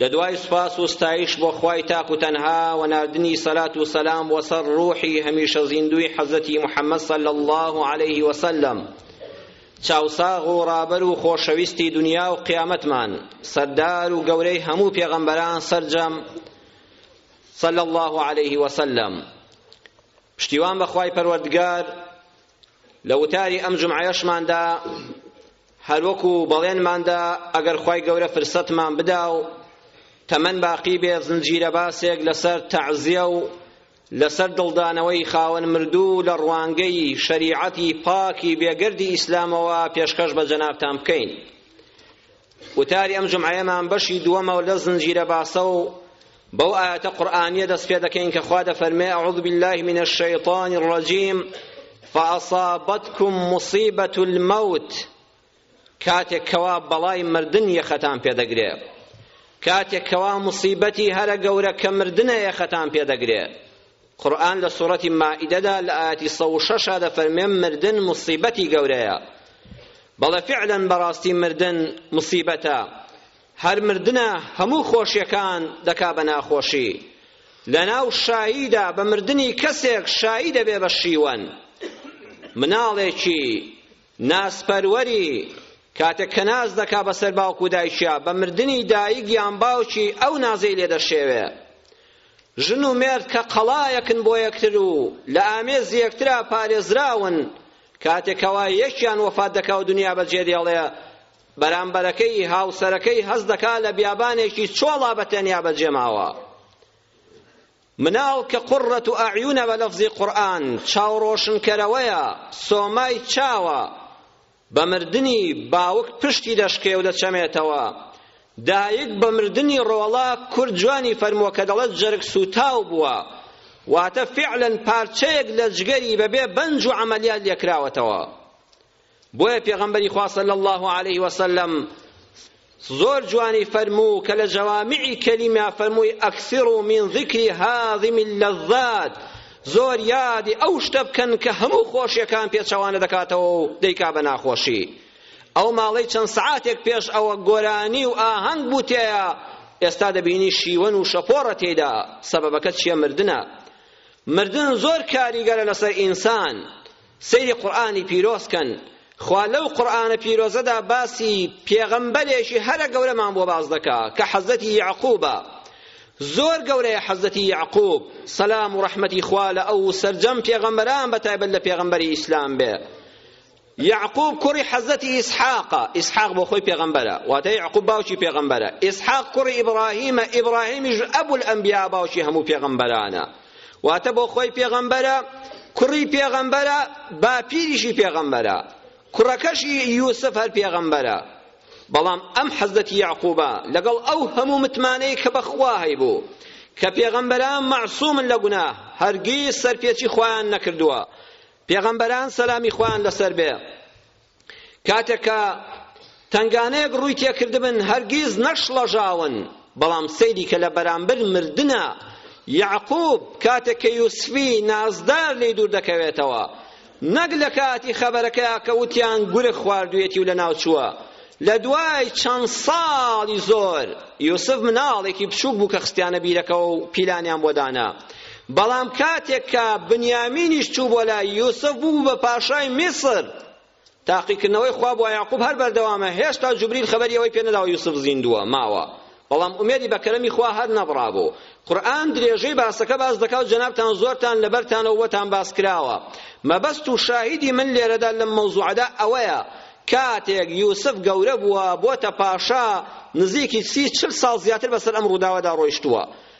لە دوای سوپاس و ستایش بۆ خوای تاک و تەنها و ناردنی سەلات و سەلام بۆ سەر ڕوحی هەمیشە زیندووی حەزرەتی محەممەد صلی الله علیه وسلم چاوساغ و ڕابەر و خۆشەویستی دنیا و قیامەتمان سەردار و گەورەی هەموو پێغەمبەران سەرجەم صلی الله علیه وسلم پشتیوان بەخوای پەروەردگار لە وتاری ئەم جمعەیەشماندا هەروەکو بەڵێنماندا ئەگەر خوای گەورە فرسەتمان بدا و تەمەن باقی بێ زنجیرە باسێک لەسەر تەعزیە و لەسەر دڵدانەوەی خاوەن مردوو لە ڕوانگەی شەریعەتی پاکی بێگەردی ئیسلامەوە پێشکەش بە جەنابتان بکەین وتاری ئەم جمعەیەمان بەشی دووەمە لە زنجیرە باسە و بەو ئایەتە قورئانییە دەست پێ دەکەین کە خوا دەفەرمێ اعوذ بالله من الشیطان الرجیم فاصابتكم مصیبة الموت کاتێک کەوا بەڵای مردن یەخەتان پێدەگرێ کاتێک کەوا مصیبەتی هەرە گەورە کە مردنە یەخەتان پێدەگرێ قورآن لە سوڕەتی مائیدەدا لە ئاەتی سە و شەشا دەفەرمێ مردن مصیبەتی گەورەیە بەڵێ فعلا بەڕاستی مردن مصیبەتە هەر مردنە هەموو خۆشیەکان دەکا بە ناخۆشی لەناو شاییدا بە مردنی کەسێک شایی دەبێ بە شیوەن مناڵێکی ناسپەروەری کاتێک کە ناز دەکا بەسەر باوک و دایکیا بە مردنی دایک یان باوکی ئەو نازەی لێ دەشێوێ ژن و مێرد کە قەڵایەکن بۆ یەکتر و لە ئامێز یەکترا پارێزراون کاتێکەوە یەکیان وەفات دەکا و دنیا بەجێ دێڵێ بەرامبەرەکەی هاوسەرەکەی هەست دەکات لە بیابانێکی چۆڵا بە تەنیا بەجێ ماوە مناڵ کە قڕەت و ئەعیونە بە لەفزی قورئان چاوڕۆشنکەرەوەیە سۆمای چاوە بە مردنی باوک پشتی دەشکێ و دەچەمێتەوە دایک بە مردنی ڕۆڵە کورد جوانی فەرمووە کە دەڵێت جەرگ سوتاو بووە واتە فعلا پارچەیەک لە جگەری بەبێ بەنج و عملیات لێکراوەتەوە بۆیە پێغەمبەری خوا صلی اللە علیه وسلم زۆر جوانی فەرموو کە لە جەوامعی کەلیمە فەرمووی ئەکسروا من ذکر هاضم اللذات زۆر یادی ئەو شتە بکەن کە هەموو خۆشیەکان پێچەوانە دەکاتەوە و دەیکا بە ناخۆشی ئەو ماڵەی چەند سعاتێک پێش ئەوە گۆرانی و ئاهەنگ بوو تێیە ئێستا دەبینی شیوەن و شەپۆڕە تێیدا سەبەبەکە چییە مردنە مردن زۆر کاریگەرە لەسەر ئینسان سەیری قورئانی پیرۆز کەن خوا لەو قورئانە پیرۆزەدا باسی پێغەمبەرێکی هەرە گەورەمان بۆ باس دەکا کە حەزرەتی یەعقوبە زۆر گەورەیە حەزرەتی یەعقوب سەلام و ڕەحمەتی خوا لە ئەو و سەرجەم پێغەمبەران بە تایبەت لە پێغەمبەری ئیسلام بێ یعقوب کوڕی حەزەتی ئیسحاقە ئیسحاق بۆ خۆی پێغەمبەرە واتە یعقوب باوکی پێغەمبەرە ئیسحاق کوڕی ئیبراهیمە ئیبراهیمیش ئەبول ئەنبیا باوکی هەموو پێغەمبەرانە واتە بۆ خۆی پێغەمبەرە کوڕی پێغەمبەرە باپیریشی پێغەمبەرە کوڕەکەشی یوسف هەر پێغەمبەرە بەڵام ئەم حەزەتی یعقوبە لەگەڵ ئەو هەموو متمانەی کە بەخوا هەیبوو کە پێغەمبەران مەعسومن لە گوناه هەرگیز سەرپێچی خۆیان نەکردووە پێغەمبەران سەلامی خۆیان لەسەر بێ کاتێک کە تەنگانەیەک ڕووی تێکردبن هەرگیز نەشڵەژاون بەڵام سەیری کە لە بەرامبەر مردنە یعقوب کاتێک کە یوسفی نازدار لێی دوور دەکەوێتەوە نەک لە کاتی خەبەرەکەیا کە وتیان گورگ خواردوێتی و لە ناو چووە لە دوای چەند ساڵی زۆر یوسف مناڵێکی بچووک بوو کە خستیانە بیرەکەەوە و پیلانیان بۆ دانا بەڵام کاتێک کە بنیامینیش چوو بۆ لای یوسف بوو بە پاشای میسر تاقیکردنەوەی خوا بۆ یعقوب هەر بەردەوامە هێشتا جوبریل خەبەری ئەوەی پێ نەداوە یوسف زیندووە ماوە بەڵام ئومێدی بە کەرەمی خوا هەر نەبڕابوو قورئان درێژەی باسەکە باس دەکات جەنابتان زۆرتان لەبەرتانەوە بۆتان باس کراوە مەبەست و شاهیدی من لێرەدا لەم مەوزوعەدا ئەوەیە کاتێک یوسف گەورە بووە بۆتە پاشا نزیکی سی چل ساڵ زیاتر بەسەر ئەم ڕووداوەدا ڕۆیشتووە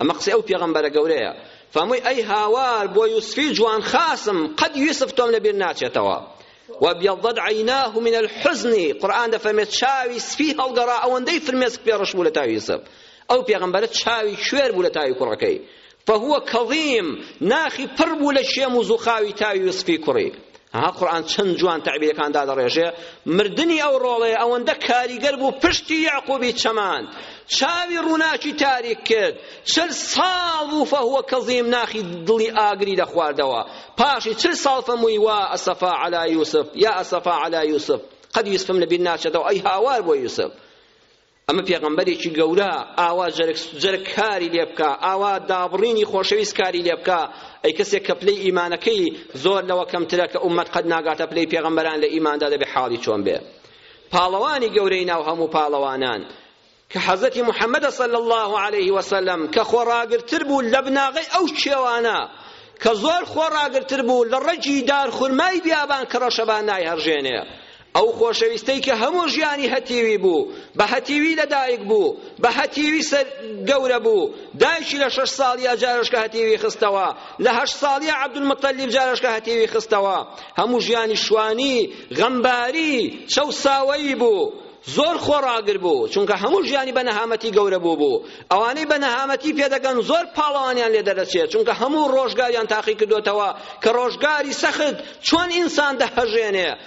ئەمە قسەی ئەو پێغەمبەرە گەورەیە فەرمووی ئەی هاوار بۆ یوسفی جوان خاسم قەد یوسف تۆم لەبیر ناچێتەوە وابيضت عيناه من الحزن قرآن دەفەرمێت چاوی سپی هەڵگەڕا ئەوەندەی فرمێسک پێڕش بوو لە تاوی یوسف ئەو پێغەمبەرە چاوی کوێر بوو لە تاوی کوڕەکەی فهو کەظیم ناخی پڕ بوو لە شێم و زوخاوی تاوی یوسفی کوڕی ئەها قورئان چەند جوان تەعبیرەکان دادەڕێژێ مردنی ئەو ڕۆڵەیە ئەوەندە کاریگەر بوو پشتی یعقوبی چەماند چاوی ڕووناکی تاریک کرد چل ساڵ بوو فەهوە کەظیم ناخی دڵی ئاگری دەخواردەوە پاشی چل ساڵ فەمووی وا ئەسەفا عەلا یوسف یا ئەسەفا عەلا یوسف قەد یوسفم لەبیر ناچێتەوە ئەی هاوار بۆ یوسف ئەمە پێغەمبەرێکی گەورە ئاوا جەرگ جەرگ کاری لێ بکا ئاوا دابڕینی خۆشەویست کاری لێ بکا ئەی کەسێک کە پلەی ئیمانەکەی زۆر لەوە کەمترە کە ئومەت قەت ناگاتە پلەی پێغەمبەران لە ئیماندا دەبێ حاڵی چۆن بێ پاڵەوانی گەورەی ناو هەموو پاڵەوانان کە حەزەتی محەممەدە صلی الله عليه وسلم کە خۆڕاگرتر بوو لە بناغەی ئەو کێوانە کە زۆر خۆڕاگرتر بوو لە ڕەگی دار خورمای بیابان کە ڕەشەبان نایهەڕژێنێ ئەو خۆشەویستەی کە هەموو ژیانی هەتیوی بوو، بە هەتیوی لەدایک بوو، بە هەتیوی گەورە بوو، دایکی لە شەش ساڵییە جارەشکە هەتیوی خستەوە، لە هەشت ساڵییە عەبدولموتەلیب جارەشکە هەتیوی خستەوە، هەموو ژیانی شوانی، غەمباری، چەوساوەیی بوو، زۆر خۆڕاگر بوو، چونکە هەموو ژیانی بە نەهامەتی گەورە بووبوو، ئەوانەی بە نەهامەتی پێدەگەن زۆر پاڵەوانیان لێ دەردەچێت، چونکە هەموو ڕۆژگاریان تاقیکردۆتەوە کە ڕۆژگاری سەخت چۆن ئینسان دەهەژێنێ،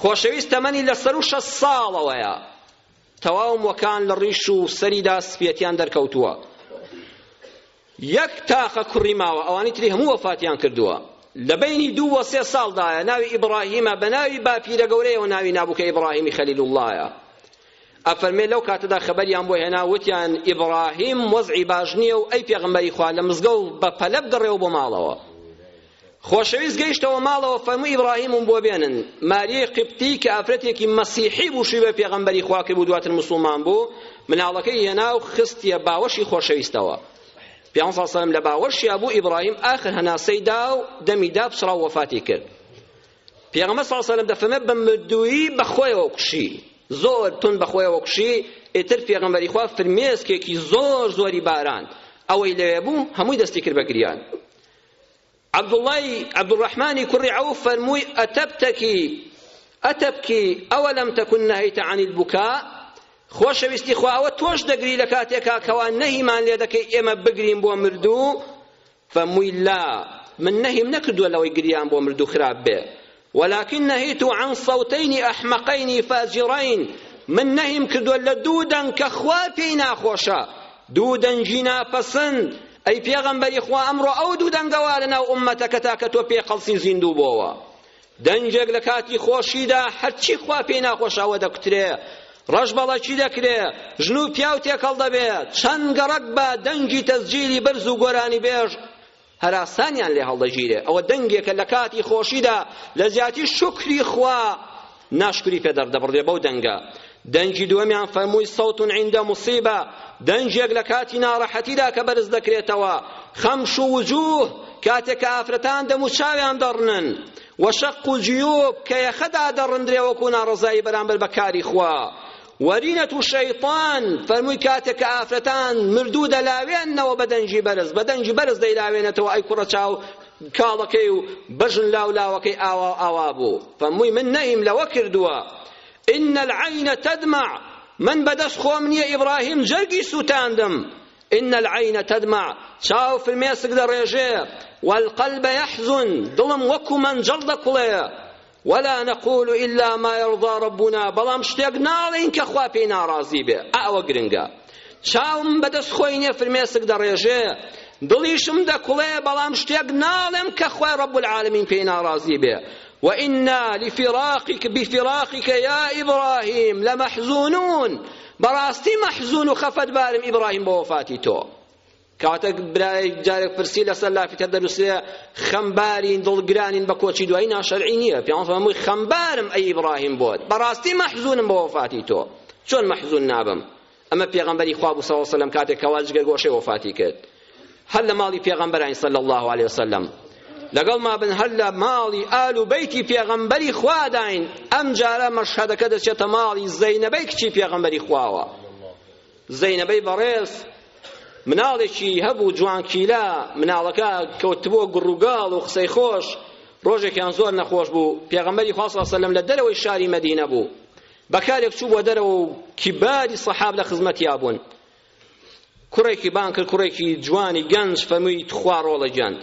خۆشەویست تەمەنی لە سەروو شەست ساڵەوەیە، تەواو موەکان لە ڕیش و سەریدا سپیەتیان دەرکەوتووە. یەک تاقە کوڕی ماوە، ئەوانی تری هەموو وەفاتیان کردووە. لە بەینی دوو و سێ ساڵدایە، ناوی ئیبڕاهیمە، بە ناوی باپیرە گەورەیەوە ناوی نابوو کە ئیبڕاهیمی خەلیلوڵڵایە. ئەفەرمێ لەو کاتەدا خەبەریان بۆ هێنا وتیان ئیبراهیم وەزعی باش نییە و ئەی پێغەمبەری خوا لە مزگەوت بە پەلە بگەڕێەوە بۆ ماڵەوە خۆشەویست گەیشتەوە ماڵەوە فەرموو ئیبراهیمم بۆ بێنن ماریەی قبتی کە ئافرەتێکی مەسیحی بوو شوی بە پێغەمبەری خوا کرد و دواتر مسوڵمان بوو مناڵەکەی هێنا و خستیە باوەشی خۆشەویستەوە پیان ساسەلم لە باوەشیا بوو ئیبراهیم ئاخر هەناسەی دا و دەمی دا پچڕا و وەفاتی کرد پێغەمبەر صلی اللە علیه دەفەرمێ بە مردوویی بەخۆیەوە کوشی زۆر تون بەخۆیەوە کوشی ئیتر پێغەمبەری خوا فرمێسکێکی زۆر زۆری باراند ئەوەی لەوێ بوو هەمووی دەستی کرد بە گریان عبد الله عبد الرحمن كري عوف فرموي أتبتكي أتبكي أولم تكن نهيت عن البكاء خۆشەویستی خواوە تۆش دەگری لە کاتێکا کەوا نەهیمان لێ دەکەی ئێمە بگرین بۆ مردوو فەرمووی، لا، من نەهیم نەکردووە لەوەی گریان بۆ مردوو خراپ بێ، ولکن نهیت عن صوتین احمقین فاجرین، من نەهیم کردووە لە دوو دەنگ کە خوا پێی ناخۆشە، دوو دەنگی ناپەسند، ئەی پێغەمبەری خوا ئەمڕۆ ئەو دوو دەنگە وا لەناو ئوممەتەکەتا کە تۆ پێی قەڵسی زیندوو بۆوە. دەنگێک لە کاتی خۆشیدا هەرچی خوا پێی ناخۆشە ئەوە دەکوترێ ڕەش بەڵەکی دەکرێ ژن و پیاو تێکەڵ دەبێ چەند گەڕەک بە دەنگی تەزجیلی بەرز و گۆرانی بێژ هەراسانیان لێ هەڵدەگیرێ ئەوە دەنگێکە لە کاتی خۆشیدا لە جیاتی شکری خوا ناشکری پێ دەردەبڕێ بەو دەنگە دەنگی دووەمیان فەرمووی صوت عند مصیبە دەنگێک لە کاتی ناڕەحەتیدا کە بەرز دەکرێتەوە خەمش و وجوه کاتێک کە ئافرەتان دەم و چاویان دەڕنن وشق و جیوب کە یەخەدا دەڕندرێ وەکو ناڕەزایی بەرامبەر بە کاری خوا وەرینەت و شەیطان فەرمووی کاتێک کە ئافرەتان مردوو دەلاوێنەوە بە دەنگی بەرز بە دەنگی بەرز دەیلاوێنێتەوە ئەی کوڕە چاو کاڵەکەی و بەژن لاولاوەکەی ئاوا و ئاوا بوو فەرمووی من نەهیم لەوە کردووە ان العین تدمع من بەدەست خۆم نیە ابراهیم جەرگی سوتاندم ان العین تدمع چاو فرمێسک دەڕێژێ والقلب یحزن دڵم وەکو مەنجەڵ دەکوڵێ ولا نقول الا ما يرضى ربنا بەڵام شتێک ناڵێین کە خوا پێی ناڕازی بێ ئەوە گرنگە چاوم بەدەست خۆی نیە فرمێسک دەڕێژێ دڵیشم دەکوڵێ بەڵام شتێک ناڵێم کە خوای رب العالمین پێی ناڕازی بێ وإنا لفراقک بفراقک یا ابراهیم لمحزونون بەڕاستی مەحزون و خەفەتبارم ئیبراهیم بۆ وەفاتی تۆ کەواتە برای جارێک پرسی لەسەر لافی تر دەنووسێ خەمبارین دڵگرانین بە کۆچی دوایی ناشەرعی نییە پیان فەرمووی خەمبارم ئەی ئیبراهیم بۆت بەڕاستی مەحزونم بە وەفاتی تۆ چۆن مەحزون نابم ئەمە پێغەمبەری خوا بوو صلی اللە علیه وسلم کاتێک کەوا جگەرگۆشەی وەفاتی کرد هەر لە ماڵی پێغەمبەرین صلی اللە علیه وسلم لەگەڵ ما بن هەر لە ماڵی ئال و بەیتی پێغەمبەری خواداین ئەم جارە مەشهەدەکە دەچێتە ماڵی زەینەبەی کچی پێغەمبەری خواوە زەینەبەی بەڕێز مناڵێکی هەبوو جوانکیلا مناڵەکە کەوتبووە گڕوگاڵ و قسەی خۆش ڕۆژێکیان زۆر نەخۆش بوو پێغەمبەری خوا صلی اللە علیه وسلم لە دەرەوەی شاری مەدینە بوو بەکارێک چوو بۆ دەرەوە و کیباری سەحاب لە خزمەتیا بوون کوڕێکی بان کرد کوڕێکی جوانی گەنج فەرمووی تخوا ڕۆڵە گیان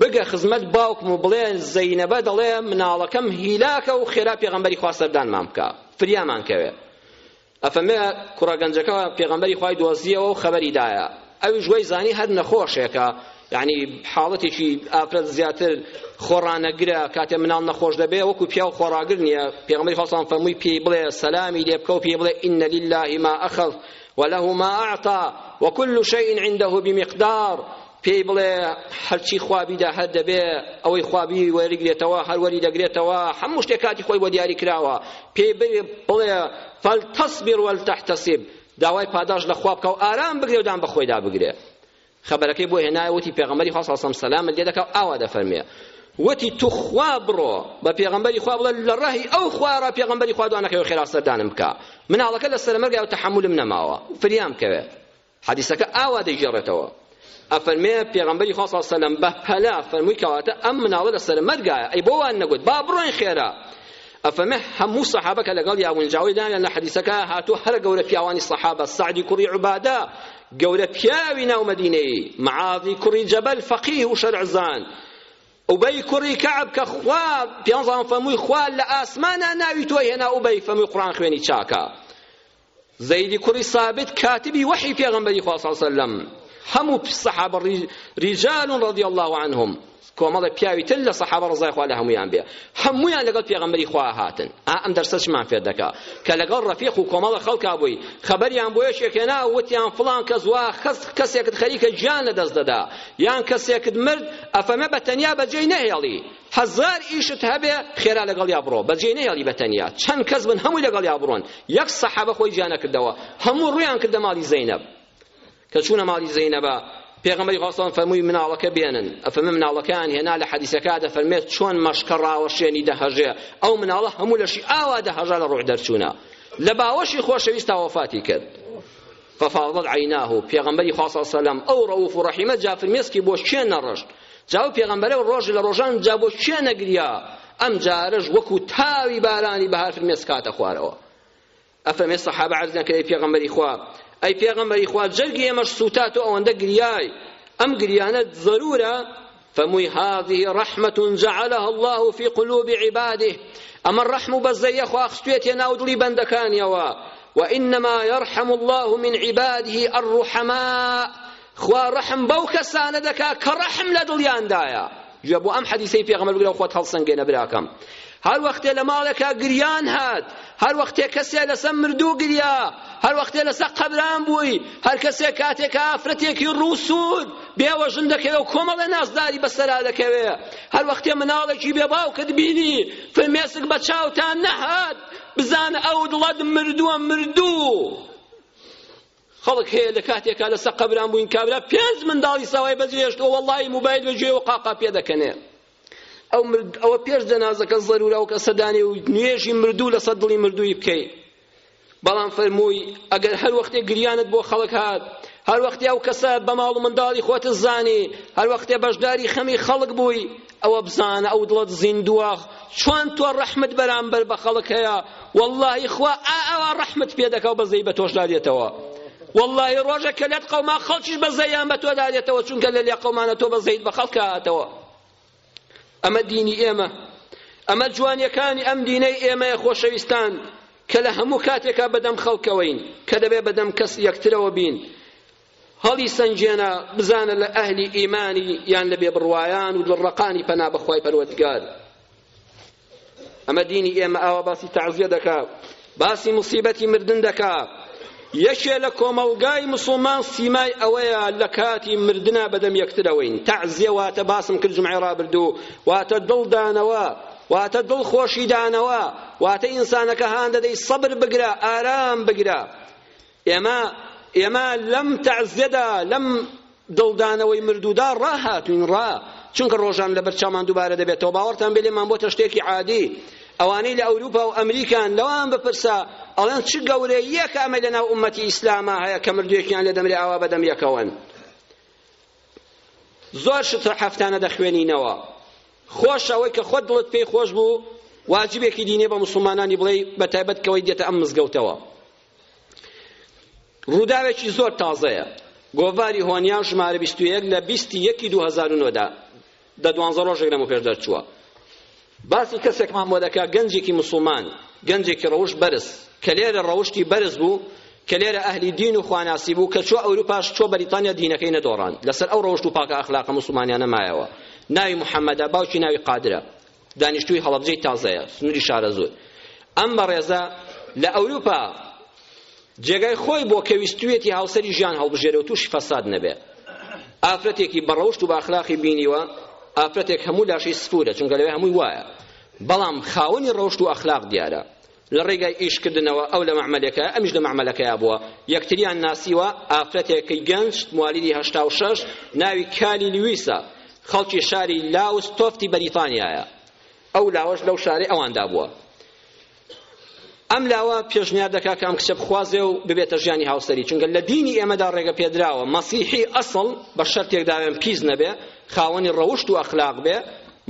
بگە خزمەت باوکم و بڵێ زەینەبە دەڵێ مناڵەکەم هیلاکە و خێرا پێغەمبەری خوا سەردانمان بکە فریامان کەوێ ئەفەمێ کوڕە گەنجەکە پێغەمبەری خوای دۆزیەوە و خەبەری دایە ئەویش وەی زانی هەر نەخۆشێکە یعنی حاڵەتێکی ئافرەت زیاتر خۆڕانەگرە کاتێ مناڵ نەخۆش دەبێ وەکو پیاو خۆڕاگر نییە پێغمبەری خۆسان فەرمووی پێی بڵێ سەلامی لێ بکە و پێی بڵێ ئین لله ما ئەخەذ وله ما ئەعطا وكل شيء عنده بمقدار پێی بڵێ هەرچی خوابیدا هەر دەبێ ئەوەی خوابی وەریگرێتەوە هەر وەری دەگرێتەوە هەموو شتێک کاتی خۆی بۆ دیاری کراوە پێی بڵێ فلتصبر ولتحتسب داوای پاداشت لە خوا بکە و ئارام بگرێ و دان بە خۆیدا بگرێ خەبەرەکەی بۆ هێنایە وتی پێغەمبەری خوا صلی الله علیه و سلم سەلامت لێ دەکا و ئاوا دەفەرمێ وتی تو خوا بڕۆ بە پێغەمبەری خوا بڵێ لە ڕەهی ئەو خوا ڕا پێغەمبەری خوا دوانەکەی و خێرا سەردانم بکە مناڵەکە لە سەرمەرگای و تەحەمولم نەماوە فریام کەوێ حەدیسەکە ئاوا دەگێڕێتەوە ئەفەرمێ پێغەمبەری خوا صلی اللە علیە وسلم بە پەلە فەرمووی کەواتە ئەم مناڵە لە سەرمەرگایە ئەی بۆ وان نەگوت با بڕۆین خێرا ئەفەرمێ هەموو سەحابە کە لەگەڵ یاونجاوی دانیان لە حەدیسەکە هاتوو هەرە گەورە پیاوانی سەحابە سەعدی کوڕی عوبادە گەورە پیاوی ناو مەدینەی معاذی کوڕی جەبەل فەقیه و شەرعزان ئوبەی کوڕی کەعب کە خوا پیانزان فەرمووی خوا لە ئاسمانە ناوی تۆی هێنا ئوبەی فەرمووی قڕان خوێنی چاکە زەیدی کوڕی سابت کاتبی وەحی پێغەمبەری خوا صلی سەلەم هەموو سەحابە ریجال رضی الله عنهم کۆمەڵە پیاوی تر لە سەحابە ڕزای خوا لە هەمویان بێ هەمویان لەگەڵ پێغەمبەری خوا هاتن ئا ئەم دەرسە چمان فێر دەکا کە لەگەڵ ڕەفیق و کۆمەڵە خەڵکا بووی خەبەریان بۆ یەکێک هێنا وتیان فڵان کەس وا خەس کەسێکت خەریکە گیان لەدەست دەدا یان کەسێکت مرد ئەفەمە بە تەنیا بەجێی نەهێڵی هەزار ئیشت هەبێ خێرا لەگەڵیا بڕۆ بەجێی نەهێڵی بەتەنیا چەند کەس بن هەمووی لەگەڵیا بڕۆن یەک سەحابە خۆی جیا نەکردەوە هەموو ڕوویان کردە ماڵی زەینەب کە چوونە ماڵی زەینەبە پێغەمبەری خۆسەڵم فەرمووی مناڵەکە بێنن ئەفەمە مناڵەکەیان هێنا لە حەدیسەکە دەفەرمێت چۆن مەشکە ڕاوەشێنی دەهەژێ ئەو مناڵە هەموو لەشی ئاوا دەهەژا لە ڕوح دەرچوونە لە باوەشی خۆشەویستا وەفاتی کرد ففاضت عیناه، پێغەمبەری خوا صلی سەلەم ئەو ڕەوف و ڕەحیمە جا فرمێسکی بۆ کێ نەڕشت؟ جا ئەو پێغەمبەرە ڕۆژێ لە ڕۆژان جا بۆ کێ نەگریا؟ ئەم جارەش وەکو تاوی بارانی بەهار فرمێسک هاتە خوارەوە. ئەفەرمێ سەحابە عەرزیان کرد ئەی پێغەمبەری خوا ئەی پێغەمبەری خوا جەرگی ئێمەش سووتا تۆ ئەوەندە گریای ئەم گریانە زەرورە فەرمووی هذه رحمە جعلها الله في قلوب عباده ئەمە ڕەحم و بەزەیە خوا خستوێتە ناو دڵی بەندەکانیەوە وإنما يرحم الله من عباده الرحماء خوا ڕەحم بەو کەسانە دەکا کە ڕەحم لە دڵیاندایە جوێ بۆ ئەم حەدیسەی پێغەمبەر بگرە خۆت هەڵسەنگێنە براکەم هەر وەختێ لە ماڵێکا گریان هات هەر وەختێ کەسێ لەسەر مردوو گریا هەر وەختێ لەسەر قەبران بووی هەر کەسێ کاتێک ئافرەتێکی ڕووسوور بێوەژن دەکەوێ و کۆمەڵێ نازداری بەسەرا دەکەوێ هەر وەختێ مناڵێکی بێ باوکت بینی فرمێسک بە چاوتان نەهات بزانە ئەو دڵەت مردووە مردوو خەڵک هەیە لە کاتێکا لەسە قەبران بووین کابرا پێنج منداڵی ساوای بەجێ هێشتووە وەڵاهی موبایل بە گوێ و قاقا پێ دەکەنێ ئەو مرد ئەوە پێش جەنازەکە زەرورە ئەو کەسە دانێ و نوێژی مردوو لەسەر دڵی مردووی بکەی بەڵام فەرمووی ئەگەر هەر وەختێ گریانت بۆ خەڵک هات هەر وەختێ ئەو کەسە بە ماڵ و منداڵی خۆت زانی هەر وەختێ بەشداری خەمی خەڵک بووی ئەوە بزانە ئەو دڵەت زیندووە چۆن تۆ ڕەحمت بەرامبەر بە خەڵک هەیە واللهی خوا ئا ئەوە ڕەحمت پێ دەکا و بەزەی بە تۆشدا دێتەوە واللهی ڕۆژێک کە لێت قەوما خەڵکیش بەزەیان بە تۆدا دێتەوە چونکە لە لێ قەومانە تۆ بەزەیت بە خەڵکە هاتەوە ئەمە دینی ئێمە ئەمە جوانیەکانی ئەم دینەی ئێمەیە خۆشەویستان کە لە هەموو کاتێکا بەدەم خەڵکەوەین کە دەبێ بەدەم کەس یەکترەوە بین هەڵیسەنگێنە بزانە لە ئەهلی ئیمانی یان لە بێبڕوایان و دڵڕەقانی پەنا بەخوای پەروەردگار ئەمە دینی ئێمە ئاوا باسی تەعزیە دەکا باسی مصیبەتی مردن دەکا یەکێ لە کۆمەڵگای مسلمان سیمای ئەوەیە لە کاتی مردنا بەدەم یەکترەوەین تەعزیە واتە باسم کرد جمعی ڕابردوو واتە دڵدانەوە واتە دڵ خۆشیدانەوە واتە ئینسانەکە هاندەدەی سەبر بگرە ئارام بگرە ئێمە ئێمە لەم تەعزیەدا لەم دڵدانەوەی مردوودا ڕاهاتوین ڕا چونکە ڕۆژان لەبەر چامان دووبارە دەبێتەوە باوەڕتان بێ لێمان بۆتە شتێکی عادی ئەوانەی لە ئەوروپا و ئەمریکان لەوان بپرسە ئەڵێن چ گەورەییەکە ئەمە لە ناو ئومەتی ئیسلامە هەیە کە مردوێکیان لە دەمرێ ئاوا بەدەم یەکەوەن زۆر شتە هەفتانە دەخوێنینەوە خۆش ئەوەی کە خۆت دڵت پێی خۆش بوو واجبێکی دینێ بە مسلمانانی بڵێ بە تایبەت کەوەی دێتە ئەم مزگەوتەوە ڕووداوێکی زۆر تازەیە، گۆڤاری هۆنیان ژمارە بیست و یەک لە بیست ی یەکی دوو هەزار و نۆ دا، دە دوانزە ڕۆژێک لەمەوپێش دەرچووە، باسی کەسێکمان بۆ دەکات گەنجێکی موسڵمان، گەنجێکی ڕەوشت بەرز، کە لێرە ڕەوشتی بەرز بوو، کە لێرە ئەهلی دین و خواناسی بوو، کە چووە ئەوروپاش چووە بەریتانیا دینەکەی نەدۆڕاند، لەسەر ئەو ڕەوشت و پاکە ئەخلاقە موسڵمانیانە مایەوە، ناوی محەمەدە، باوکی ناوی قادرە. دانیشتووی هەڵەبجەی تازەیە، سنووری شارەزوور. ئەم بەڕێزە لە ئەوروپا جێگای خۆی بووە کە ویستوویەتی هاوسەری ژیان هەڵبژێرێ و تووشی فەساد نەبێ. ئافرەتێکی بە ڕەوشت و بە ئەخلاقی بینیوە، ئافرەتێک هەموو لاشەی سفوورە، چونکە لەوێ هەمووی وایە. بەڵام خاوەنی ڕەوشت و ئەخلاق دیارە. لە ڕێگای ئیشکردنەوە ئەو لە مەعمەلێکەیە ئەمیش لە مەعمەلەکەیا بووە یەکتریان ناسیوە ئافرەتێکی گەنج موالیدی هەشتا و شەش ناوی کالی لویسە خەڵکی شاری لاوس تۆفتی بەریتانیایە ئەو لاوەش لەو شارەی ئەواندا بووە ئەم لاوە پێشنیار دەکا کە ئەم کچە بخوازێ و ببێتە ژیانی هاوسەری چونکە لە دینی ئێمەدا ڕێگە پێدراوە مەسیحی ئەسڵ بە شەرتێکداوێن پیس نەبێ خاوەنی ڕەوشت و ئەخلاق بێ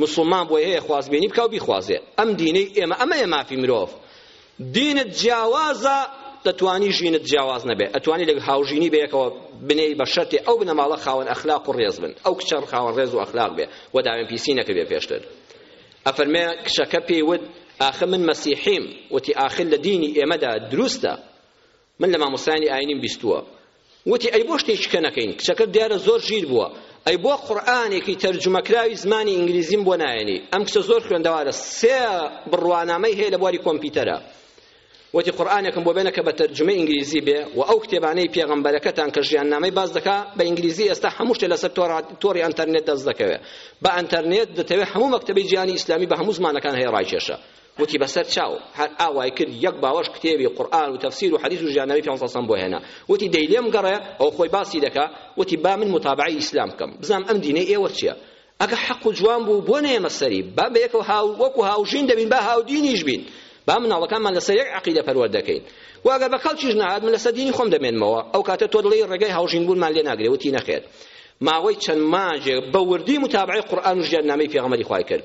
موسڵمان بۆی هەیە خوازبینی بکا و بیخوازێ ئەم دینەی ئێمە ئەمەیە مافی مرۆڤ دینت جیاوازە دەتوانی ژینت جیاواز نەبێ ئەتوانی لە هاوژینی بەیەکەوە بنێی بە شەرتێ ئەو بنەماڵە خاوەن ئەخلاق و ڕێز بن ئەو کچە خاوەن ڕێز و ئەخلاق بێ و داوێن پیسی نەکردێ پێشتر ئەفەرمێ کچەکە پێی وت ئاخە من مەسیحیم وتی ئاخر لە دینی ئێمەدا دروستە من لە مامۆستایانی ئاینیم بیستووە وتی ئەی بۆ شتێکی کە نەکەین کچەکە دیارە زۆر ژیر بووە ئەی بۆ قورئانێکی تەرجومەکراوی زمانی ئینگلیزیم بۆ نایەنی ئەم کچە زۆر خوێندەوارە سێ بڕوانامەی هەیە لە بواری کۆمپیوتەرە وتی قورئانێکم بۆ بێنە کە بە تەرجمە ئینگلیزی بێ و ئەو کتێبانەی پێغەمبەرەکەتان کە ژیان نامەی باس دەکا بە ئینگلیزی ئێستا هەموو شتێ لەسەر تۆڕی ئەنتەرنێت دەست دەکەوێ بە ئەنتەرنێت دەتەوێ هەموو مەکتەبی جیهانی ئیسلامی بە هەموو زمانەکان هەیە ڕایکێشە وتی بەسەر چاو هەر ئاوای کرد یەک باوەش کتێبی قورئان و تەفسیر و حەدیث و ژیاننامەی پێغەمبەر صلی الله علیه و سلم بۆ هێنا وتی دەی لێم گەڕێ ئەو خۆی باسی دەکا وتی با من متابعەی ئیسلام بکەم بزانم ئەم دینەی ئێوە چیە ئەگە حەق و جوان بوو بۆ نەیەمە سەری با بەیەکەوە هاو وەکو هاوژین دەبین با هاودینیش بین با مناڵەکانمان لەسەر یەک عقیدە پەروەر دەکەین و ئەگەر بە کەڵکیش نەهات من لەسەر دینی خۆم دەمێنمەوە ئەو کاتە تۆ دڵی ڕێگای هاوژین بوونمان لێ ناگرێ وتی نەخێر ماوەی چەند مانجێک بە وردی متابعەی قورئان و ژیاننامەی پێغەمبەری خوای کرد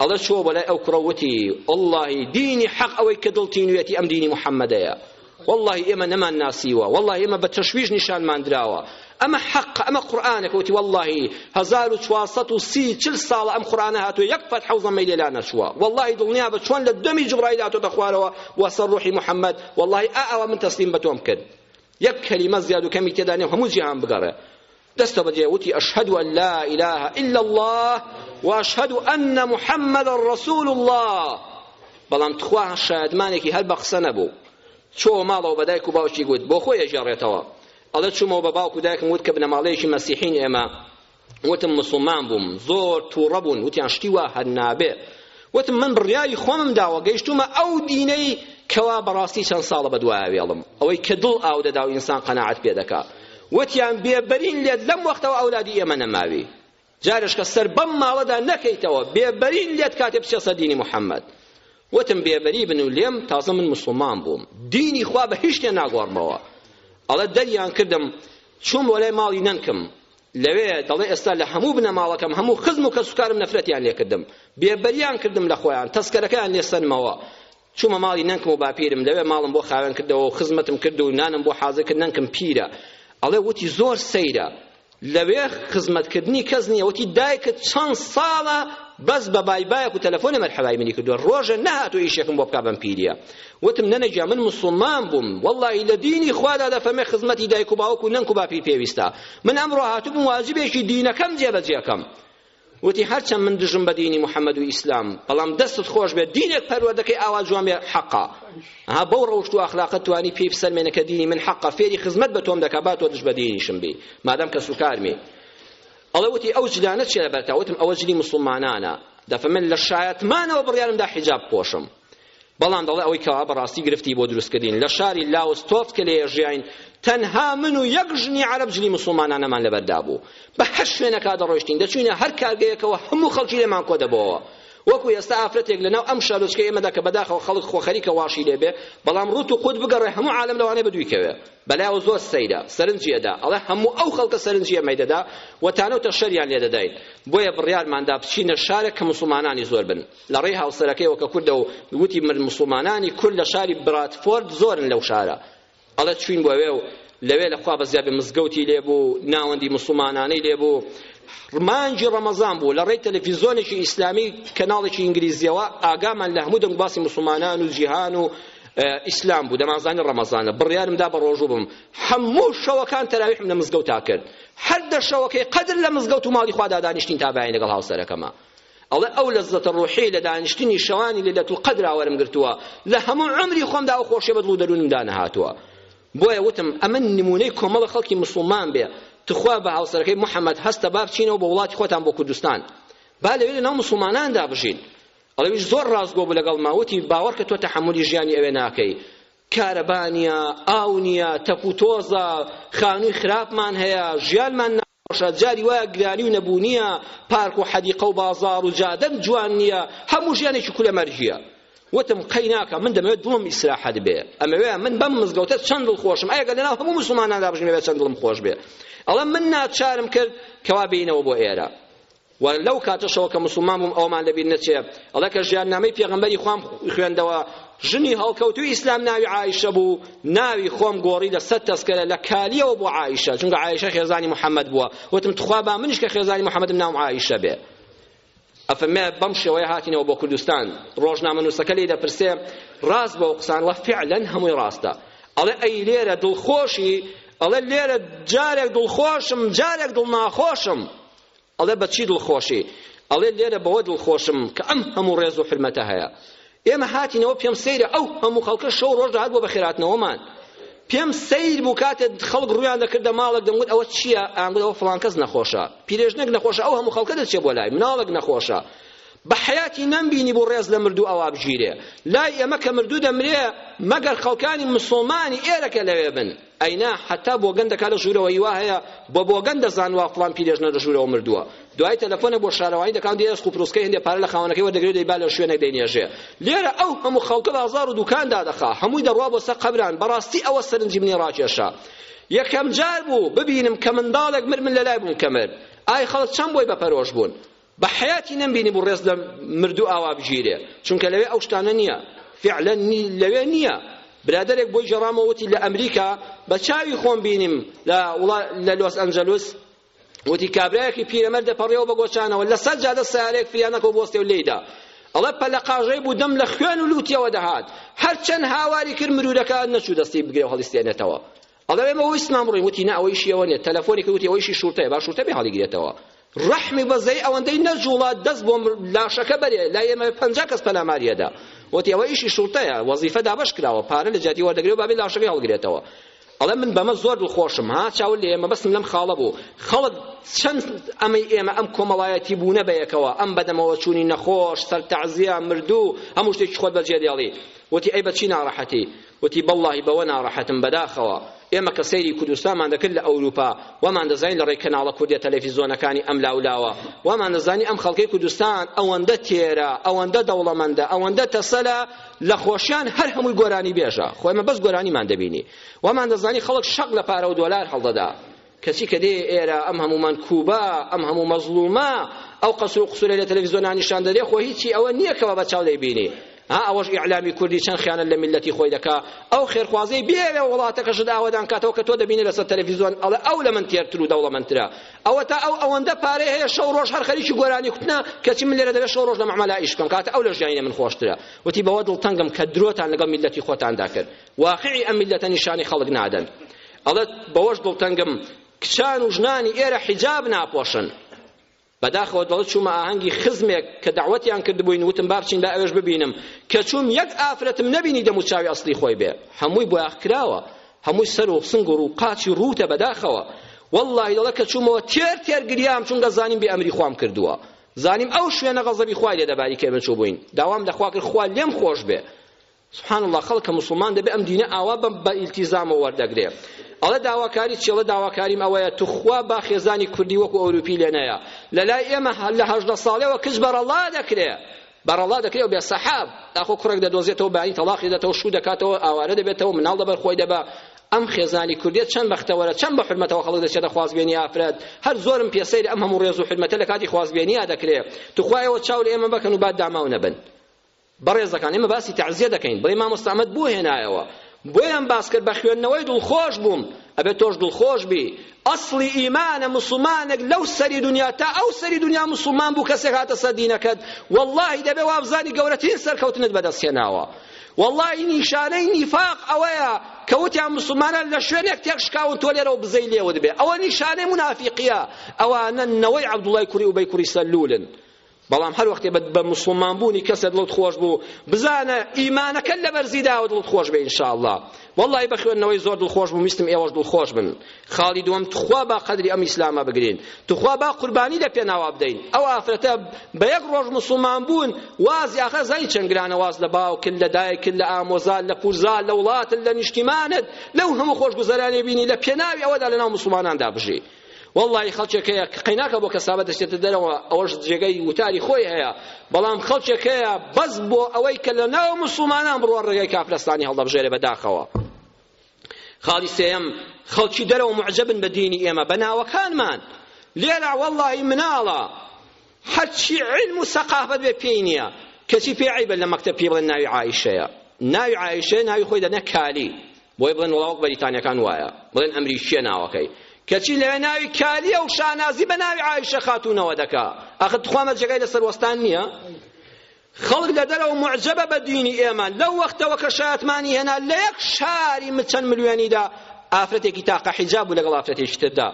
ئەڵێ چووە بەلای ئەو کوڕە وتی اللەهی دینی حەق ئەوەی کە دڵ تینویەتی ئەم دینی محەممەدەیە واللهی ئێمە نەمان ناسیوە واللهی ئێمە بە تەشویش نیشانمان دراوە ئەمە حەق ئەمە قورئانێک وتی واللهی هەزار و چوارسەد و سی چل ساڵە ئەم قورئانە هاتووە یەک پەت حەوزە مەیلێ لا نەچووە واللهی دڵنیا بە چۆن لە دەمی جوبرائیل هاتۆتە خوارەوە و سەر ڕوحی محەممەد واللهی ئا ئەوە من تەسلیم بە تۆم کرد یەک کەلیمە زیاد و کەمی تێدا نیە هەموو جیهان بگەڕێ دەستە بەجێ وتی اشهد ان لا اله الا الله واشهد ان محمد رسول الله بەڵام تخوا شایەدمانێکی هەر بە قسە نەبوو چۆ ماڵەوە بە دایک و باوکی گوت بۆ خۆی ئەژێڕێتەوە ئەڵە چوومەوە بە باوک و دایکم وت کە بنەماڵەیەکی مەسیحین ئێمە وتم مسلمان بووم زۆر تووڕە بوون وتیان شتی وا هەر نابێ وتم من بڕیاری خۆمم داوە گەیشتوومە ئەو دینەی کەوا بەڕاستی چەند ساڵە بەدوایە وێڵم ئەوەی کە دڵ ئاو دەدا و ئینسان قەناعەت پێ دەکا وتیان بێبەرین لێت لەم وەختەوە ئەولادی ئێمە نەماوی جارش کە سەر بەم ماڵەدا نەکەیتەوە بێبەرین لێت کاتێ بچێ سەر دینی محەممەد وتم بێبەری بن و لێم تازە من مسلمان بووم دینی خوا بە هیچ شتێ ناگۆڕمەوە ئەڵە دەریان کردم چووم بۆ لای ماڵی نەنکم لەوێ دەڵێ ئێستا لە هەموو بنەماڵەکەم هەموو خزم و کەسوکارم نەفرەتیان لێکردم بێبەریان کردم لە خۆیان تەسکەرەکەیان لێ سەنمەوە چوومە ماڵی نەنکم و باپیرم لەوێ ماڵم بۆ خاوێن کردەوە و خزمەتم کرد و نانم بۆ حازر کرد نەنکم پیرە ئەڵێ وتی زۆر سەیرە لەوێ خزمەتکردنی کەس نییە وتی دایکت چەند ساڵە بەس بە بای بایەک و تەلەفۆنی مەرحەبای منی کردووە ڕۆژە نەهاتوو ئیشێکم بۆ بکا بەم پیریە وتم نەنە گیان من موسڵمان بووم وەڵڵاهی لە دینی خوادا دەفەرمێ خزمەتی دایک و باوک و نەنک و باپیر پێویستە من ئەمڕۆ هاتبووم واجبێکی دینەکەم جێبەجێکەم وتی هەرچەند من دژم بە دینی محەممەد و ئیسلام بەڵام دەستت خۆش بێت دینێک پەروەردەکەی ئاوا جوان بێ حەقا ها بەو ڕەوشت و ئەخلاقە توانی پێی بسەلمێنە کە دینی من حەقا فێری خزمەت بە تۆم دەکا با تۆ دژ بە دینیشم بی مادەم کەس و کارمی ئەڵێ وتی ئەو جلانە چێ لەبەرتا وتم ئەوە جلی مسلمانانە دەفەمن لە شایەتمانەوە بڕیارم دا حیجاب پۆشم بەڵام دەڵێ ئەوەی کەوا بەڕاستی گرفتی بۆ دروست کردین لە شاری لاوستۆفت کە لێیە ژیاین تەنها من و یەک ژنی عەرەب جلی موسڵمانانەمان لەبەردا بوو بە هەر شوێنەکا دەڕۆیشتین دەچوینە هەر کارگەیەکەوە هەموو خەڵکی لێمان کۆ دەبەوە وەکو ئێستا ئافرەتێک لەناو ئەم شارۆچکەی ئێمەدا کە بەداخەوە خەڵک خۆ خەریکە واشی لێبێ بەڵام ڕوت و قوت بگەڕێ هەموو عالم لەوانەیە بدویکەوێ بەلایەوە زۆر سەیرە سەرنجی ئەدا ئەڵێ هەموو ئەو خەڵکە سەرنجی ئێمەی دەدا و تانە و تەشەریان لێ دەداین بۆیە بڕیارماندا بچینە شارێک کە موسڵمانانی زۆر بن لە ڕێی هاوسەرەکەیەوە کە کوردە و وتی من مسوڵمانانی کورد لە شاری برادفۆرد زۆرن لەو شارە ئەڵێ چوین بۆ وێ و لەوێ لە خوا بەزیابێ مزگەوتی لێبوو ناوەندی مسوڵمانانەی لێبوو مانجی ڕەمەزان بوو لە ڕێی تەلەڤیزۆنێکی ئیسلامی کەناڵێکی ئینگلیزیەوە ئاگامان لە هەموو دەنگباسی مسلمانان و جیهان و ئیسلام بوو دەمانزانی ڕەمەزانە بڕیارم دا بە ڕۆژوو بم هەموو شەوەکان تەراویحم لە مزگەوتا کرد هەر دە شەوەکەی قەدر لە مزگەوت و ماڵی خوادا دانیشتین تا بەیانی لەگەڵ هاوسەرەکەمە ئەڵێ ئەو لەزەتە ڕۆحیەی لە دانیشتنی شەوانی لەیلەتولقەدرا وەرم گرتووە لە هەموو عەمری خۆمدا ئەو خۆشیە بە دڵ و دەروونمدا نەهاتووە بۆیە وتم ئەمە نمونەی کۆمەڵە خەڵکی مسوڵمان بێ تخوا بە هاوسەرەکەی محەممەد هەستە با بچینەوە بە وڵاتی خۆتان بۆ کوردستان با لەوێ لەناو مسوڵماناندا بژین ئەڵەویش زۆر ڕاستگۆ بوو لەگەڵ ماوەتی باوەڕ کە تۆ تەحەمولی ژیانی ئەوێ ناکەی کارەبا نییە ئاو نییە تەپ و تۆزە خانووی خراپمان هەیە ژیانمان خۆشە جاری وایە گرانی و نەبوونیە پارک و حەدیقە و بازاڕ و جادەم جوان نییە هەموو ژیانێکی کولە مەرجیە وتم قەی ناکە من دەمەوێت دڵم ئیسراحەت بێ ئەمەوێ من بەم مزگەوتە چەند دڵ خۆشم ئەگە لەناو هەموو مسلماناندا بژمێ چەند دڵم خۆش بێ ئەڵم من ناچارم کرد کەوا بینەوە بۆ ئێرە وە لەو کاتەشەوە کە موسڵمان بووم ئەوەمان لەبیر نەچێ ئەڵێ کە ژیاننامەی پێغەمبەری خوام خوێندەوە ژنی هەڵکەوتووی ئیسلام ناوی عائیشە بوو ناوی خۆم گۆڕی لە سەد تەسکەرە لە کالیەوە بۆ عائیشە چونکە عائیشە خێزانی محەممەد بووە وتم تخوا با منیش کە خێزانی محەممەدم ناوم عائیشە بێ ئەفەرمێ بەم شێوەیە هاتینەوە بۆ کوردستان ڕۆژنامەنووسەکە لێی دەپرسێ ڕاست بەوە قسان وە فعلەن هەمووی ڕاستە ئەڵێ ئەی لێرە دڵخۆشی ئەڵێ لێرە جارێک دڵخۆشم جارێک دڵناخۆشم ئەڵێ بە چی دڵخۆشی؟ ئەڵێ لێرە بەوە دڵخۆشم کە ئەم هەموو ڕێز و حرمەتە هەیە. ئێمە هاتینەوە پێم سەیرە ئەو هەموو خەڵکە شەو ڕۆژ دەهات بۆ بەخێرهاتنەوەمان. پێم سەیر بوو کاتێ خەڵک ڕوویان دەکردە ماڵێک دەمگوت ئەوە چییە؟ ئەیانگوت ئەوە فڵان کەس نەخۆشە. پیرێژنێک نەخۆشە ئەو هەموو خەڵکە دەچێ بۆ لای مناڵێک نەخۆشە. بە حەیاتی نەمبینی بوو ڕێز لە مردوو ئەوا بگیرێ. لای ئێمە کە مردوو دەمرێ مەگەر خەڵکانی مسوڵمانی ئێرەکە لەوێ بن. ئەی نا حەتا بۆگەن دەکا لە ژوورەوە هیوا هەیە بە بۆگەن دەزانوا فڵان پیرێژنە لە ژوورەوە مردووە دوای تەلەفۆنە بۆ شارەوانی دەکا و دێ ئێسک و پروسکەی هەندێ پارە لە خاوەنەکەی وەردەگرێ و دەیبا لە شوێنێک دەینێژێ لێرە ئەو هەموو خەڵکە بازار و دوکان دادەخا هەمووی دەڕوا بۆ سەر قەبران بەڕاستی ئەوە سەرنجی منی ڕاکێشا یەکەم جار بوو ببینم کە منداڵێک مر من لەلای بووم کە مرد ئای خەڵک چەند بۆی بەپەرۆش بوون بە حەیاتی نەمبینیبوو ڕێز لە مردوو ئاوا بگیرێ چونکە لەوێ ئەو شتانە نییە فعلا لەوێ نییە برادرێک بۆی جەڕامەوە وتی لە ئەمریکا بە چاوی خۆم بینیم لە وڵا لە لۆس ئەنجەلوس وتی کابرایەکی پیرەمەر دەپەڕیەوە بە گۆچانەوە لە سەر جادە سارێک فریانەکەو بۆستێ و لێیدا ئەڵە پەلەقاژەی بوو دەم لە خوێن و لوتیەوە دەهات هەرچەند هاواری کرد مرورەکە نەچوو دەستی بگرێ و هەڵیستێنێتەوە ئەڵێ ئێمە ویستمان بڕۆین وتی نا ئەوەیشی ئەوە نیە تەلەفۆنی کرد وتی ئەوەیشی شورتەیە با شورتە بێ هەڵیگرێتەوە ڕەحمی بەزەی ئەوەندەی نەجوڵا دەست بۆ لاشەکە بەرێ لای ئێمە پەنجا کەس پەلاماریەدا وتی ئەوە ئیشی شورتەیە وەزیفە دابەش کراوە پارە لە جیاتی وەردەگرێ و بابی لاشەکەی هەڵگرێتەوە ئەڵێ من بەمە زۆر دڵخۆشم ها چاو لێ ئێمە بەسم لەم خاڵە بوو خەڵک چەند ئەمەی ئێمە ئەم کۆمەڵایەتی بوونە بەیەکەوە ئەم بەدەمەوە چوونی نەخۆش سەر تەعزیە مردوو هەموو شتێکی خۆت بەجێدێڵی وتی ئەی بەچی ناڕەحەتی وتی، بەڵڵاهی بەوە ناڕەحەتم بەداخەوە ئێمە کە سەیری کوردستانمان دەکرد لە ئەوروپا وامان دەزانی لە ڕێی کەناڵە کوردیە تەلەفیزۆنەکانی ئەم لاو لاوە وامان دەزانی ئەم خەڵکەی کوردستان ئەوەندە تێرە ئەوەندە دەوڵەمەندە ئەوەندە تەسەلە لە خۆشیان هەر هەمووی گۆرانی بێژە خۆ ئێمە بەس گۆرانیمان دەبینی وامان دەزانی خەڵک شەق لە پارە و دۆلار هەڵدەدا کەچی کە دێیە ئێرە ئەم هەموو مەنکوبە، ئەم هەموو مەزڵومە، ئەو قەسر و قوسورەی لە تەلەفیزۆنا نیشان دەدرێ خۆ هیچی ئەوە نییە کە بە بەچاو دەیبینی. ها ئەوەش ئیعلامی کوردی چەند خیانەت لە میللەتی خۆی دەکا، ئەو خێرخوازەی بیەوێ وڵاتەکەشت ئاوەدان کاتەوە کە تۆ دەبینی لەسەر تەلەفیزۆن ئەڵێ ئەو لەمن تێرتر و دەوڵەمەندترە. ئەوەتا ئەو ئەوەندە پارەی هەیە شەو ڕۆژ هەر خەریکی گۆرانی کوتنە، کەچی من لێرە دەبێ شەو ڕۆژ لە مەعمەلا ئیش بکەم، کاتە ئەو لە ژیانی من خۆشترە. وتی بەوە دڵتەنگم کە درۆتان لەگەڵ میللەتی خۆتاندا کرد. واقعی ئەم میللەتە نیشانی خەڵک نادەن ئەڵێت بەوەش دڵتەنگم کچان و ژنانی ئێرە حیجاب ناپۆشن بەداخەوە دەڵێت چوومە ئاهەنگی خزمێک کە داوەتیان کردبووین وتم با بچین با ئەوێش ببینم کە چووم یەک ئافرەتم نەبینی دەموچاوی ئەسلی خۆی بێ هەمووی بۆیاخ کراوە هەمووی سەر و سنگ و ڕوو قاچی ڕووتە بەداخەوە والله دەڵێت کە چوومەوە تێر تێر گریام چونکە زانیم بێ ئەمری خوام کردووە زانیم ئەو شوێنە غەزەبی خوای لێ دەباری کە ئێمە چووبووین داوام لە خوا کرد خوا لێم خۆش بێ سبحان اللە خەڵک کە موسڵمان دەبێ ئەم دینە ئاوا بە ئیلتیزامەوە وەردەگرێ ئەڵێ داواکاری چی ئەڵێ داواکاریم ئەوەیە توخوا با خێزانی کوردی وەکو ئەوروپی لێ نەیە لە لای ئێمە لە هەژدە ساڵەوە کچ بەڕەڵا دەکرێ بەڕەڵا دەکرێ و بێ سەحاب داخۆ کوڕێک دەدۆزێتەوە بەیانی تەڵاقی دەتەوە شوو دەکاتەوە ئاوارە دەبێتەوە مناڵ دەبەر خۆی دەبە ئەم خێزانی کوردێت چەند بەختەوەرە چەند بە حرمەتەوە خەڵک دەچێتە خوازبێنی ئافرەت هەر زۆرم پێسەیل ئەم هەموو ڕێز و حرمەتە لە کاتی خوازبێنیە دەکرێ توخوایەوە چاو لە ئێمە بەکەن و بعد داماو نەبن بەڕێزەکان ئێمە باسی تەعزیە دەکەین بڵێی مامۆستا ئەمەت بۆ هێنایەوە بۆیان باس کرد بە خوێندنەوەی دڵخۆش بووم ئەبێ تۆش دڵخۆش بی ئەسڵی ئیمانە مسڵمانێک لەو سەری دنیا تا ئەو سەری دنیا مسڵمان بوو کەسێک هاتە سەر دینەکەت واللهی دەبێ وابزانی گەورەترین سەرکەوتنت بەدەست هێناوە واللهی نیشانەی نیفاق ئەوەیە کە وتیان مسلمانان لە شوێنێک تێک شکاون تۆ لێرە و بزەی لێوت بێ ئەوە نیشانەی منافیقیە ئەوانە نەوەی عەبدوڵای کوری ئوبەی کوری سەلولن بەڵام هەر وەختێ بە مسوڵمان بوونی کەسێ دڵت خۆش بوو بزانە ئیمانەکەت لە بەرزی داوە دڵت خۆش بێ ئینشاءاللە وەڵڵای بە خوێندنەوەی زۆر دڵ خۆش بووم ویستم ئێوەش دڵ خۆش بن خاڵی دووەم تخوا با قەدری ئەم ئیسلامە بگرین تخوا با قوربانی لە پێناوا بدەین ئەو ئافرەتە بە یەک ڕۆژ مسوڵمان بوون وازی ئاخە زانی چەند گرانە واز لە باوکت لە دایکت لە ئامۆزات لە پورزات لە وڵاتت لە نیشتیمانت لەو هەموو خۆشگوزەرانێ بینی لە پێناوی ئەوەدا لەناو مسوڵماناندا بژی وەڵڵاهی خەڵکێک هەیە قەیناکە بۆ کەسابەت دەچێتە دەرەوە ئەوەش جێگەی وتاری خۆی هەیە بەڵام خەڵکێک هەیە بەس بۆ ئەوەی کە لە ناو موسڵمانان بڕوا ڕێگای کافرستانی هەڵدەبژێرێ بەداخەوە خاڵی سێیەم خەڵکی دەرەوە معجبن بە دینی ئێمە بە ناوەکانمان لێرە وەڵڵاهی مناڵە هەرچی علم و سەقافەت بێ پێی نییە کەچی پێی عەیبە لە مەکتەب پێی بڵێن ناوی عائیشەیە ناوی عائیشەیە ناوی خۆی دەنێ کالی بۆی بڵێن وڵا وەک بەریتانیەکان وایە بڵێن ئەمریکیە ناوەکەی کەچی لەوێ ناوی کالیە و شانازی بە ناوی عائیشە خاتوونەوە دەکا ئەخە تخوا مەرجەکەی لەسەر وەستان نییە خەڵک لە دەرەوە موعجەبە بە دینی ئێمە لەو وەختەوە کە شایەتمانی هێنا لە یەک شاری چەند ملیۆنیدا ئافرەتێکی تاقە حیجاب بوو لەگەڵ ئافرەتێکی تردا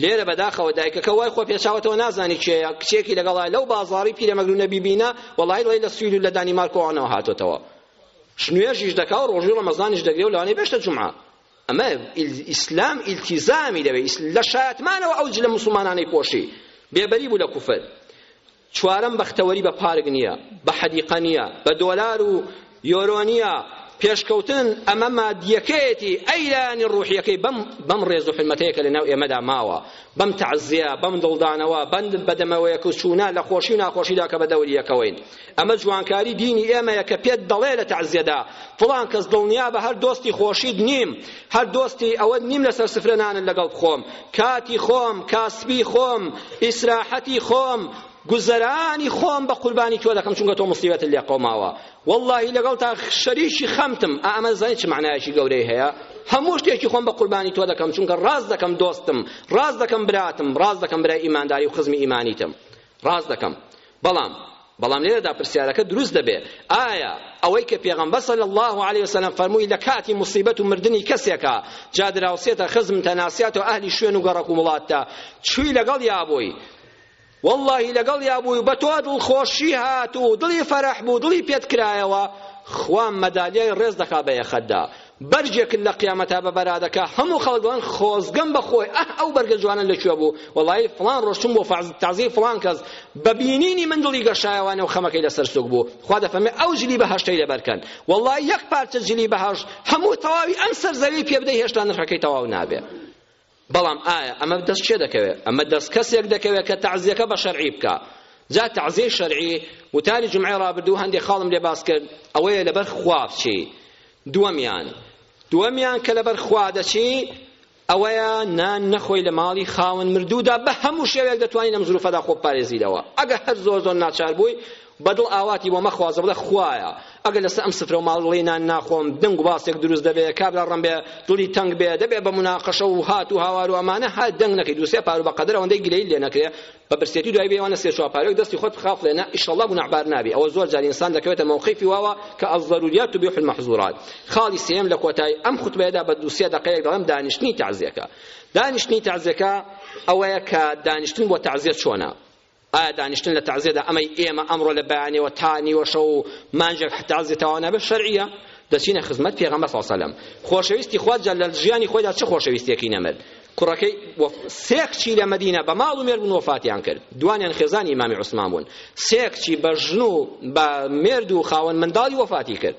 لێرە بەداخەوە دایکەکە وای خۆ پێچاوەتەوە نازانی کێیە کچێکی لەگەڵا لەو بازاڕی پیرەمەگر و نەبی بینە وەڵای دڵی لە سوید و لە دانیمارکەوەوانەوە هاتۆتەوە نوێژیش دەکا و ڕۆژی ڕەمەزانیش دەگرێ و لەوانەی بێشتە جومعە ئەمە ئیسلام ئیلتیزامی دەوێت لە شایەتمانەوە ئەو جلە موسڵمانانەی پۆشی بێبەری بوو لە کوفر چوارەم بەختەوەری بە پارک نییە، بە حەدیقە نییە، بە دۆلار و یۆرۆ نییە، پێشکەوتن ئەمە مادییەکەیەتی، ئەی لایەنی ڕوحییەکەی بەم بەم ڕێز و حورمەتەیە کە لەناو ئێمەدا ماوە، بەم تەعزیە، بەم دڵدانەوە، بەم بەدەمەوەیەک و چوونە لە خۆشی و ناخۆشیدا کە بە دەوری یەکەوەین. ئەمە جوانکاری دینی ئێمەیە کە پێت دەڵێ لە تەعزیەدا، فڵان کەس دڵنیابە هەر دۆستی خۆشیت نیم، هەر دۆستی ئەوە نیم لەسەر سفرە نانت لەگەڵ بخۆم کاتی خۆم کاسبی خۆم ئیسراحەتی خۆم گوزەرانی خۆم بە قوربانی تۆ دەکەم چونکە تۆ مصیبەتت لێ قەوماوە واللهی لەگەڵ تا شەریکی خەمتم ئەمە زانی چ معنایەکی گەورەی هەیە هەموو شتێکی خۆم بە قوربانی تۆ دەکەم چونکە ڕاست دەکەم دۆستم ڕاست دەکەم براتم ڕاست دەکەم برای ئیمانداری و خزمی ئیمانیتم ڕاست دەکەم بەڵام بەڵام لێرەدا پرسیارەکە دروست دەبێ ئایا ئەوەی کە پێغەمبەر صلی اللە علیه وسلم فەرمووی لە کاتی موسیبەت و مردنی کەسێکا جا دراوسێتە خزمتە ناسیاتەوە ئەهلی شوێن و گەڕەک و وڵاتتە چووی لەگەڵ یابووی واللهی لەگەڵ یابووی و بە تۆ دڵخۆشی هات و دڵی فەرەح بوو دڵی پێت کرایەوە خوا مەدالیای ڕێز دەکا بە یەخەتدا بەرگێکت لە قیامەتا بە بەرادەکا هەموو خەڵک دەڵێن خۆزگەم بە خۆی ئەه ئەو بەرگە جوانە لە کوێ بوو وەڵایی فڵان ڕۆشتم بۆ تازی فڵان کەس بە بینینی من دڵی گەشایەوانە و خەمەکەی لەسەر سوک بوو خوا دەفەرمێ ئەو جلی بەهەشتەی لەبەرکەن وەڵایی یەک پارچە جلی بەهەشت هەموو تەواوی ئەم سەر زەوی پێ بدەی هێشتا نرخەکەی تەواو نابێ بەڵام ئایا ئەمە بەدەست کێ دەکەوێ؟ ئەمە دەست کەسێک دەکەوێ کە تەعزیەکە بە شەرعی بکا. جا تەعزیەی شەرعی، وتاری جومعەی ڕابردوو هەندێ خاڵم لێ باس کرد، ئەوەیە لەبەر خوا بچی. دووەمیان، دووەمیان کە لەبەر خوا دەچی، ئەوەیە نان نەخۆی لە ماڵی خاوەن مردوودا بە هەموو شێوەیەک دەتوانی لەم زروفەدا خۆ بپارێزیدەوە ئەگە هەر زۆر زۆر ناچار بووی بە دڵ ئاواتی بۆ مەخوازە بڵێ خوایە ئەگەر لەسەر ئەم سفرە و ماڵی نان ناخۆم دەنگ و باسێک دروست دەبێ کابرا ڕەم بێ دڵی تەنگ بێ دەبێ بە مناقەشە و هات و هاوار و ئەمانە هات دەنگ نەکەی دوو سێ پارو بە قەدەر ئەوەندەی گلەیی لێ نەکرێ بە برسێتی دوای بێوانە سێ چوار پارێک دەستی خۆت بخافڵێنە ئیشەڵڵا گوناحبار نابی ئەوە زۆر جار ئینسان دەکەوێتە مەوقیفی واوە کە الضروریات تبیح المحظورات خاڵی سێم لە کۆتایی ئەم خوتبەیەدا بە دوو سێ دەقەیەک دەڵێم دانیشتنی تەعزیەکە دانیشتنی تەعزیەکە ئەوەیە کە دانیشتن بۆ تەعزیە چۆنە ئایا دانیشتن لە تەعزیەدا ئەمەی ئێمە ئەمڕۆ لە بەیانیەوە تا نیوەشەو و مانجێک تەعزیە تەواو نابێت شەرعیە دەچینە خزمەت پێغەمبەر صلی الله علیه و سلم خۆشەویستی خوا جا لە ژیانی خۆیدا چ خۆشەویستێکی نەمرد کوڕەکەی سێ کچی لە مەدینە بە ماڵ و مێردبوون وەفاتیان کرد دوانیان خێزانی ئیمامی عوسمان بوون سێ کچی بە ژن و بە مێرد و خاوەن منداڵی وەفاتی کرد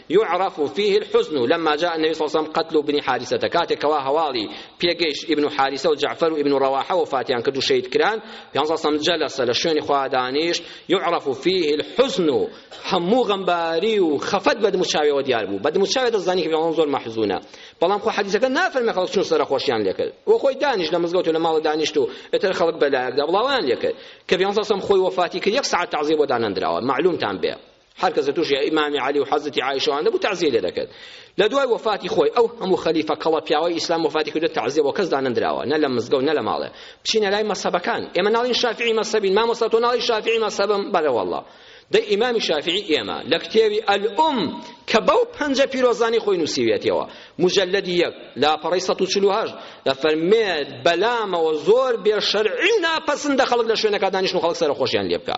یعرف فیه الحزن لما جاء النبی صلی اللە علیه وسلم قتل بنی حارثە کاتێک کەوا هەواڵی پێگەیشت ئیبن حارثە و جعفر و ئیبن رواحە وەفاتیان کرد و شەهید کران پیامبر صلی اللە علیه وسلم جلس لە شوێنی خوا دانیشت یعرف فیه الحزن هەموو غەمباری و خەفەت بە دموچاویەوە دیار بوو بە دموچاوی دەزانی کە پیامبر زۆر محزونە بەڵام خۆ حدیثەکە نافەرمێ خەڵک چون سەرە خۆشیان لێکرد و خۆی دانیش لە مزگەوت و لە ماڵ دانیشت و ئیتر خەڵک بەلایەکدا بڵاویان لێکرد کە پیامبر صلی اللە علیه وسلم خۆی وەفاتی کرد یەک ساعەت تعزیە بۆ دانەندراوە معلومتان بێ هەر کەس لە تووشی ئیمامی عەلی و حەزرەتی عائیشە و ئەوان نەبوو تەعزیەی لێ دەکرد لە دوای وەفاتی خۆی ئەو هەموو خەلیفە کەڵە پیاوەی ئیسلام وەفاتی کردو تەعزیە بۆ کەس دانەندراوە نە لە مزگەوت نە لە ماڵێ بچینە لای مەسەبەکان ئێمە ناڵین شافعی مەسەبین مامۆستا تۆ ناڵی شافعی مەسەبم بەرە والله دەی ئیمامی شافعی ئێمە لە کتێوی ئەلئوم کە بەو پەنجە پیرۆزانی خۆی نووسیوێتەوە مجلدی یەک لاپەڕەی سەد و چل و هەشت دەفەرمێت بەلامەوە زۆر بێشەرعی و ناپەسندە خەڵک لە شوێنەکە دانیشن و خەڵک سەرخۆشیان لێ بکا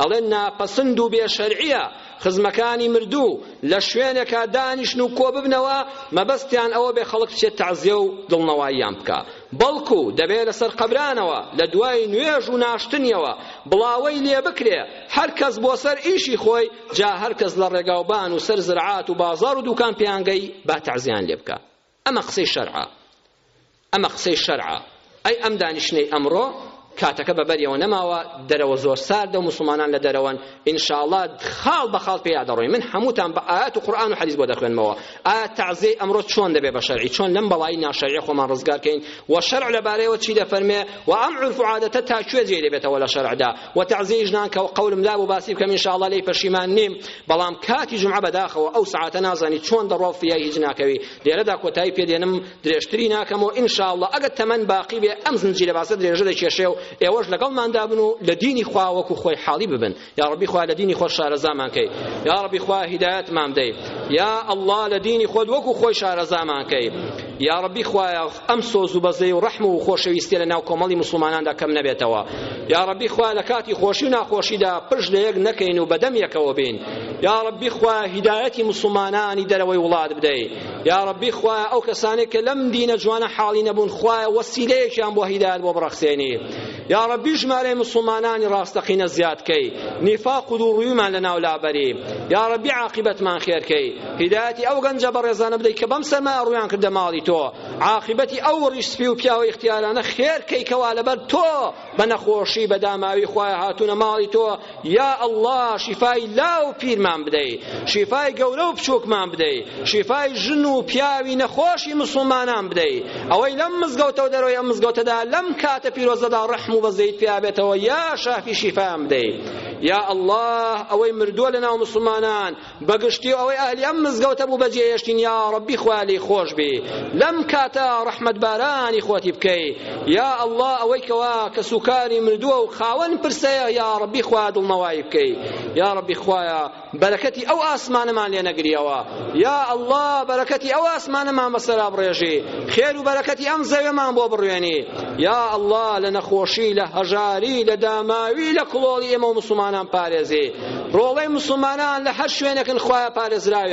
ئەڵێن ناپەسند و بێ شەرعیە خزمەکانی مردوو لە شوێنێکا دانیشن و کۆببنەوە مەبەستیان ئەوە بێ خەڵک بچێت تەعزیە و دڵنەواییان بکا بەڵکو دەبێ لەسەر قەبرانەوە لە دوای نوێژ و ناشتنیەوە بڵاوەی لێ بکرێ هەر کەس بۆ سەر ئیشی خۆی جا هەر کەس لە ڕێگاوبان و سەر زرعات و بازار و دوکان پێیانگەی با تەعزیان لێ بکا ئەمە قسەی شەرعە ئەمە قسەی شەرعە ئەی ئەم دانیشتنەی ئەمڕۆ کاتەکە بە بەریەوە نەماوە دەرەوە زۆر ساردە و مسلمانان لە دەرەوەن ئینشاءاللە خاڵ بە خاڵ پێیا دەڕۆین من هەمووتان بە ئایات و قورئان و حەدیث بۆ دەخوێنمەوە ئایا تەعزیەی ئەمڕۆ چۆن دەبێ بە شەرعی چۆن لەم بەڵایی ناشەرعی خۆمان ڕزگار کەین و شەرع لەبارەیەوە چی دەفەرمێ و ئەم عورف و عادەتە تا کوێ جێ دەبێتەوە لە شەرعدا وە تەعزیەیش نانکەوە قەولم لابوو باسی بکەم ان شاء اللە لێی پەشیمان نیم بەڵام کاتی جومعە بەداخەوە ئەو سعاتە نازانی چۆن دەڕوا و فریای هیچ ناکەوی لێرەدا کۆتایی پێ دێنم درێژتری ناکەمەوە ان شاء اللە ئەگەر تەمەن باقی بێ ئەم زنجیرە باسە درێژە دەکێشێ و ئێوەش لەگەڵماندا بن و لە دینی خوا وەکو خۆی حاڵی ببن یا ربی خوا لە دینی خۆ شارەزامان کەی یا ربی خوا هیدایەتمان بدەی یا اللە لە دینی خۆت وەکو خۆی شارەزامان کەی یا ربی خوایە ئەم سۆز و بەزەی و ڕەحم و خۆشەویستیە لە ناو کۆمەڵی موسڵماناندا کەم نەبێتەوە یا ڕەبی خوا لە کاتی خۆشی و ناخۆشیدا پشت لە یەک نەکەین و بەدەم یەکەوە بین یا ڕەبی خوا هیدایەتی موسڵمانانی دەرەوەی وڵات بدەی یا ڕەبی خوا ئەو کەسانێک کە لەم دینە جوانە حاڵی نەبوون خوایە وەسیلەیەکیان بۆ هیدایەت بۆ بڕەخسێنی یاڕەبی ژمارەی موسڵمانانی ڕاستەقینە زیاد کەی نیفاق و دووڕوویمان لەناو لابەری یاڕەبی عاقیبەتمان خێر کەی هیدایەتی ئەو گەنجە بەڕێزانە بدەی کە بەم سەرما ڕویان کردە ماڵی تۆ عاقیبەتی ئەو ڕیش سپی و پیاوە ئیختیارانە خێر کەی کەوا لەبەر تۆ بە نەخۆشی بە داماوی خوایە هاتوونە ماڵی تۆ یا اللە شیفای لاو و پیرمان بدەی شیفای گەورە و بچووکمان بدەی شیفای ژن و پیاوی نەخۆشی مسوڵمانان بدەی ئەوەی لەم مزگەوتە و دەرەوەی ئەم مزگەوتەدا لەم کاتە پیرۆزەدا ڕەحم و بەزەیت پیا بێتەوە یا شافی شیفایان بدەی یا اللە ئەوەی مردووە لەناو مسوڵمانان بەگشتی ئەوەی ئەهلی ئەم مزگەوتە بوو بەجێهێشتین یا ڕەبی خوا لێی خۆش بی لەم کاتە ڕەحمەت بارانی خۆتی بکەی یا ئەڵڵا ئەوەی کەوا کەسوکاری مردووە و خاوەن پرسەیە یا ڕەبی خوا دڵنەوایی بکەی یا ڕەبی خوایە بەرەکەتی ئەو ئاسمانەمان لێ نەگریەوە یا ئەڵڵا بەرەکەتی ئەو ئاسمانەمان بەسەرا بڕێژی خێر و بەرەکەتی ئەم زەوێمان بۆ بڕوێنی یا اللە لە نەخۆشی لە هەژاری لە داماوی لە کڵۆڵی ئێمە و موسڵمانان پارێزێ ڕۆڵەی موسڵمانان لە هەر شوێنێکن خوایە پارێزراوێ